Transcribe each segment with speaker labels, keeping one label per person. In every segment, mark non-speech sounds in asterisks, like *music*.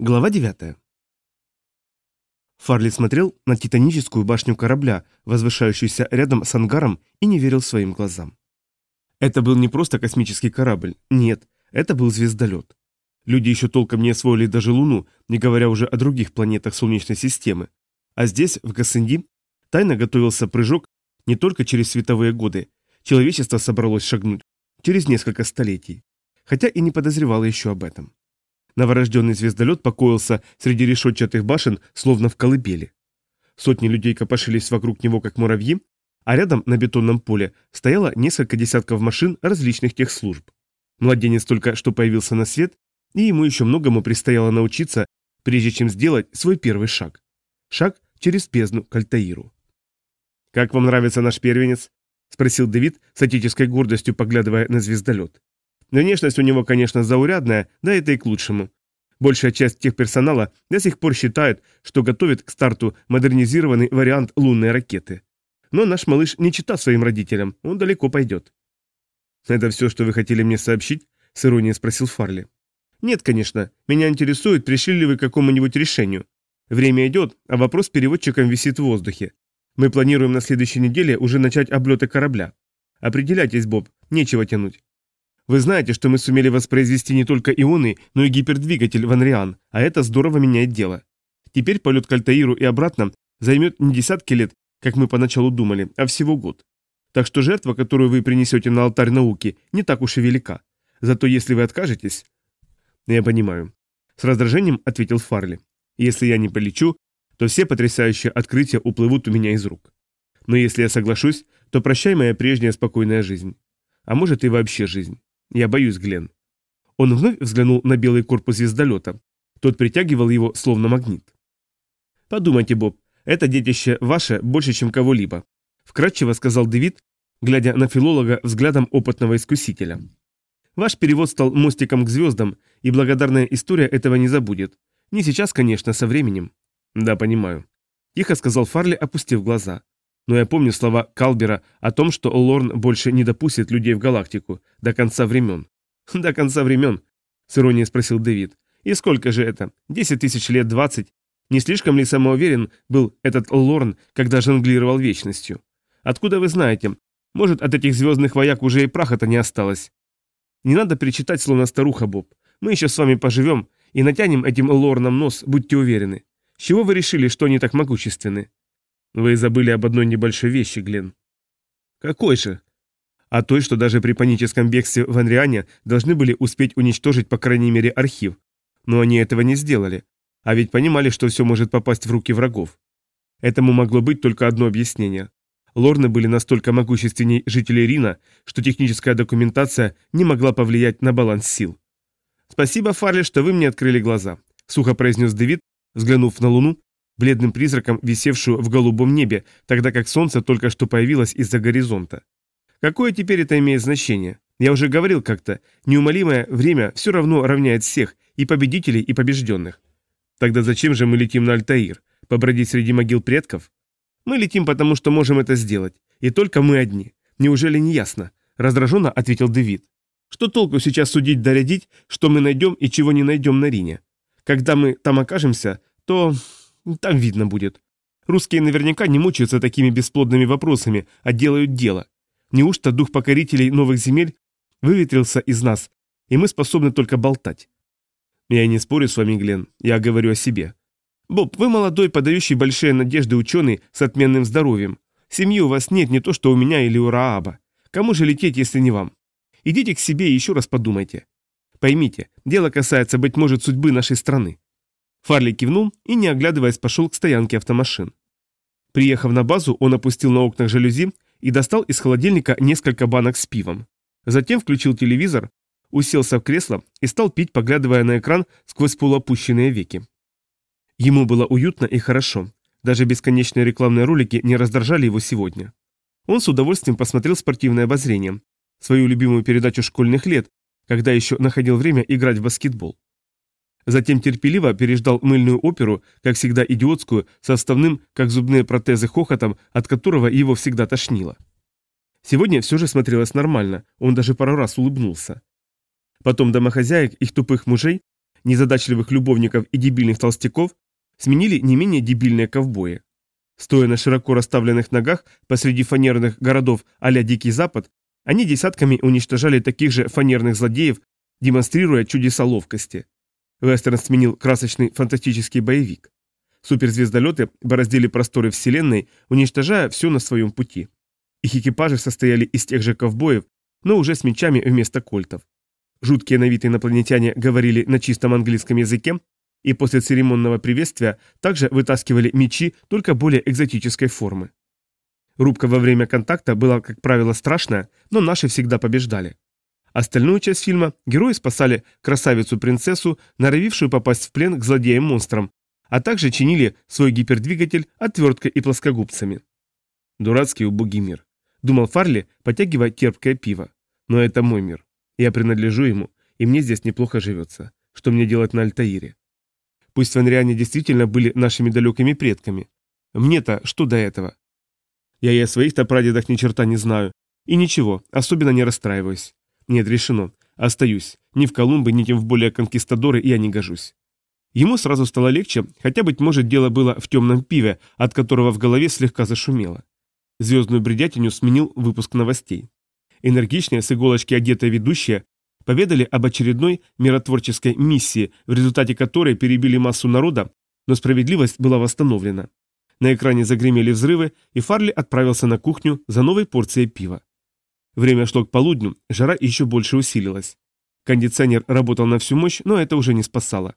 Speaker 1: Глава 9. Фарли смотрел на титаническую башню корабля, возвышающуюся рядом с ангаром, и не верил своим глазам. Это был не просто космический корабль, нет, это был звездолет. Люди еще толком не освоили даже Луну, не говоря уже о других планетах Солнечной системы. А здесь, в Гассенди, тайно готовился прыжок не только через световые годы, человечество собралось шагнуть через несколько столетий, хотя и не подозревало еще об этом. Новорожденный звездолет покоился среди решетчатых башен, словно в колыбели. Сотни людей копошились вокруг него, как муравьи, а рядом на бетонном поле стояло несколько десятков машин различных техслужб. Младенец только что появился на свет, и ему еще многому предстояло научиться, прежде чем сделать свой первый шаг. Шаг через бездну к Альтаиру. «Как вам нравится наш первенец?» – спросил Давид с отеческой гордостью, поглядывая на звездолет. Внешность у него, конечно, заурядная, да это и к лучшему. Большая часть техперсонала до сих пор считает, что готовит к старту модернизированный вариант лунной ракеты. Но наш малыш не читал своим родителям, он далеко пойдет. «Это все, что вы хотели мне сообщить?» – с иронией спросил Фарли. «Нет, конечно. Меня интересует, пришли ли вы к какому-нибудь решению. Время идет, а вопрос с переводчиком висит в воздухе. Мы планируем на следующей неделе уже начать облеты корабля. Определяйтесь, Боб, нечего тянуть. Вы знаете, что мы сумели воспроизвести не только ионы, но и гипердвигатель Ванриан, а это здорово меняет дело. Теперь полет к Альтаиру и обратно займет не десятки лет, как мы поначалу думали, а всего год. Так что жертва, которую вы принесете на алтарь науки, не так уж и велика. Зато если вы откажетесь... Я понимаю. С раздражением ответил Фарли. Если я не полечу, то все потрясающие открытия уплывут у меня из рук. Но если я соглашусь, то прощай моя прежняя спокойная жизнь. А может и вообще жизнь. Я боюсь, Глен. Он вновь взглянул на белый корпус звездолета. Тот притягивал его словно магнит. Подумайте, Боб, это детище ваше больше, чем кого-либо. Вкратчиво сказал Дэвид, глядя на филолога взглядом опытного искусителя. Ваш перевод стал мостиком к звездам, и благодарная история этого не забудет. Не сейчас, конечно, со временем. Да, понимаю. Тихо сказал Фарли, опустив глаза. Но я помню слова Калбера о том, что Лорн больше не допустит людей в галактику до конца времен. *laughs* До конца времен? С иронией спросил Дэвид. И сколько же это? Десять тысяч лет, двадцать? Не слишком ли самоуверен был этот Лорн, когда жонглировал вечностью? Откуда вы знаете? Может, от этих звездных вояк уже и праха-то не осталось? Не надо перечитать, словно старуха, Боб. Мы еще с вами поживем и натянем этим Лорном нос, будьте уверены. С чего вы решили, что они так могущественны? Вы забыли об одной небольшой вещи, Глен. Какой же? О той, что даже при паническом бегстве в Анриане должны были успеть уничтожить, по крайней мере, архив. Но они этого не сделали. А ведь понимали, что все может попасть в руки врагов. Этому могло быть только одно объяснение. Лорны были настолько могущественней жителей Рина, что техническая документация не могла повлиять на баланс сил. «Спасибо, Фарли, что вы мне открыли глаза», — сухо произнес Дэвид, взглянув на Луну бледным призраком, висевшую в голубом небе, тогда как солнце только что появилось из-за горизонта. Какое теперь это имеет значение? Я уже говорил как-то, неумолимое время все равно равняет всех, и победителей, и побежденных. Тогда зачем же мы летим на Альтаир? Побродить среди могил предков? Мы летим, потому что можем это сделать. И только мы одни. Неужели не ясно? Раздраженно ответил Дэвид. Что толку сейчас судить да рядить, что мы найдем и чего не найдем на Рине? Когда мы там окажемся, то там видно будет. Русские наверняка не мучаются такими бесплодными вопросами, а делают дело. Неужто дух покорителей новых земель выветрился из нас, и мы способны только болтать? Я не спорю с вами, Глен, я говорю о себе. Боб, вы молодой, подающий большие надежды ученый с отменным здоровьем. Семьи у вас нет, не то что у меня или у Рааба. Кому же лететь, если не вам? Идите к себе и еще раз подумайте. Поймите, дело касается, быть может, судьбы нашей страны. Фарли кивнул и, не оглядываясь, пошел к стоянке автомашин. Приехав на базу, он опустил на окнах жалюзи и достал из холодильника несколько банок с пивом. Затем включил телевизор, уселся в кресло и стал пить, поглядывая на экран сквозь полуопущенные веки. Ему было уютно и хорошо. Даже бесконечные рекламные ролики не раздражали его сегодня. Он с удовольствием посмотрел спортивное обозрение, свою любимую передачу школьных лет, когда еще находил время играть в баскетбол. Затем терпеливо переждал мыльную оперу, как всегда идиотскую, составным, как зубные протезы, хохотом, от которого его всегда тошнило. Сегодня все же смотрелось нормально, он даже пару раз улыбнулся. Потом домохозяек, их тупых мужей, незадачливых любовников и дебильных толстяков сменили не менее дебильные ковбои. Стоя на широко расставленных ногах посреди фанерных городов а-ля Дикий Запад, они десятками уничтожали таких же фанерных злодеев, демонстрируя чудеса ловкости. Вестерн сменил красочный фантастический боевик. Суперзвездолеты бороздили просторы Вселенной, уничтожая все на своем пути. Их экипажи состояли из тех же ковбоев, но уже с мечами вместо кольтов. Жуткие на инопланетяне говорили на чистом английском языке, и после церемонного приветствия также вытаскивали мечи только более экзотической формы. Рубка во время контакта была, как правило, страшная, но наши всегда побеждали. Остальную часть фильма герои спасали красавицу-принцессу, норовившую попасть в плен к злодеям-монстрам, а также чинили свой гипердвигатель отверткой и плоскогубцами. Дурацкий убогий мир. Думал Фарли, потягивая терпкое пиво. Но это мой мир. Я принадлежу ему, и мне здесь неплохо живется. Что мне делать на Альтаире? Пусть ванриане действительно были нашими далекими предками. Мне-то что до этого? Я и о своих-то прадедах ни черта не знаю. И ничего, особенно не расстраиваюсь. Нет, решено. Остаюсь. Ни в Колумбы, ни тем в более конкистадоры я не гожусь. Ему сразу стало легче, хотя, быть может, дело было в темном пиве, от которого в голове слегка зашумело. Звездную бредятиню сменил выпуск новостей. Энергичная, с иголочки одетая ведущая поведали об очередной миротворческой миссии, в результате которой перебили массу народа, но справедливость была восстановлена. На экране загремели взрывы, и Фарли отправился на кухню за новой порцией пива. Время шло к полудню, жара еще больше усилилась. Кондиционер работал на всю мощь, но это уже не спасало.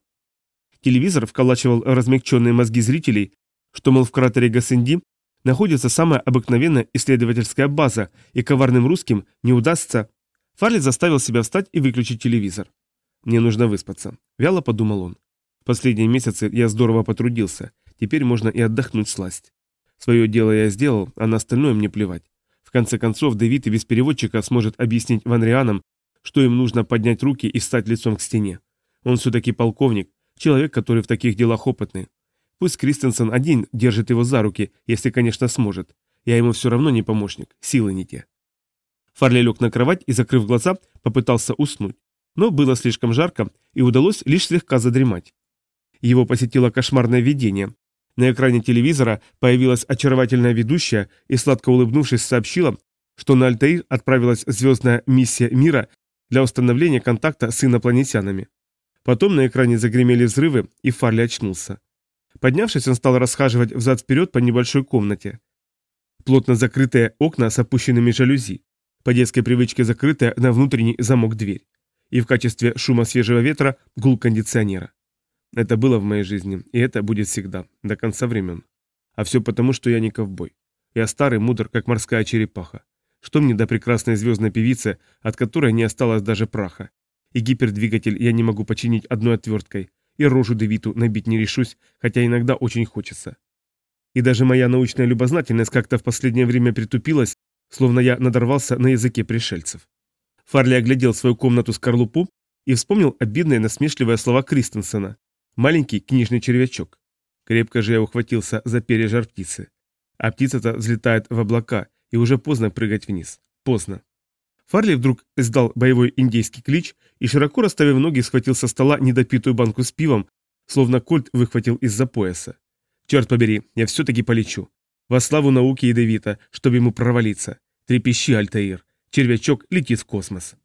Speaker 1: Телевизор вколачивал размягченные мозги зрителей, что, мол, в кратере Гасенди находится самая обыкновенная исследовательская база, и коварным русским не удастся Фарли заставил себя встать и выключить телевизор. «Мне нужно выспаться», — вяло подумал он. «Последние месяцы я здорово потрудился, теперь можно и отдохнуть сласть. Свое дело я сделал, а на остальное мне плевать. В конце концов, Дэвид и без переводчика сможет объяснить ванрианам, что им нужно поднять руки и стать лицом к стене. Он все-таки полковник, человек, который в таких делах опытный. Пусть Кристенсен один держит его за руки, если, конечно, сможет. Я ему все равно не помощник, силы не те. Фарли лег на кровать и, закрыв глаза, попытался уснуть. Но было слишком жарко, и удалось лишь слегка задремать. Его посетило кошмарное видение. На экране телевизора появилась очаровательная ведущая и, сладко улыбнувшись, сообщила, что на Альтаир отправилась звездная миссия мира для установления контакта с инопланетянами. Потом на экране загремели взрывы, и Фарли очнулся. Поднявшись, он стал расхаживать взад-вперед по небольшой комнате. Плотно закрытые окна с опущенными жалюзи по детской привычке закрытая на внутренний замок дверь. И в качестве шума свежего ветра гул кондиционера. Это было в моей жизни, и это будет всегда, до конца времен. А все потому, что я не ковбой. Я старый, мудр, как морская черепаха. Что мне до прекрасной звездной певицы, от которой не осталось даже праха. И гипердвигатель я не могу починить одной отверткой, и рожу Девиту набить не решусь, хотя иногда очень хочется. И даже моя научная любознательность как-то в последнее время притупилась, словно я надорвался на языке пришельцев. Фарли оглядел свою комнату-скорлупу и вспомнил обидные насмешливые слова Кристенсена. Маленький книжный червячок. Крепко же я ухватился за перья жар птицы. А птица-то взлетает в облака, и уже поздно прыгать вниз. Поздно. Фарли вдруг издал боевой индейский клич и, широко расставив ноги, схватил со стола недопитую банку с пивом, словно кольт выхватил из-за пояса. «Черт побери, я все-таки полечу. Во славу науки Ядовита, чтобы ему провалиться. Трепещи, Альтаир. Червячок летит в космос.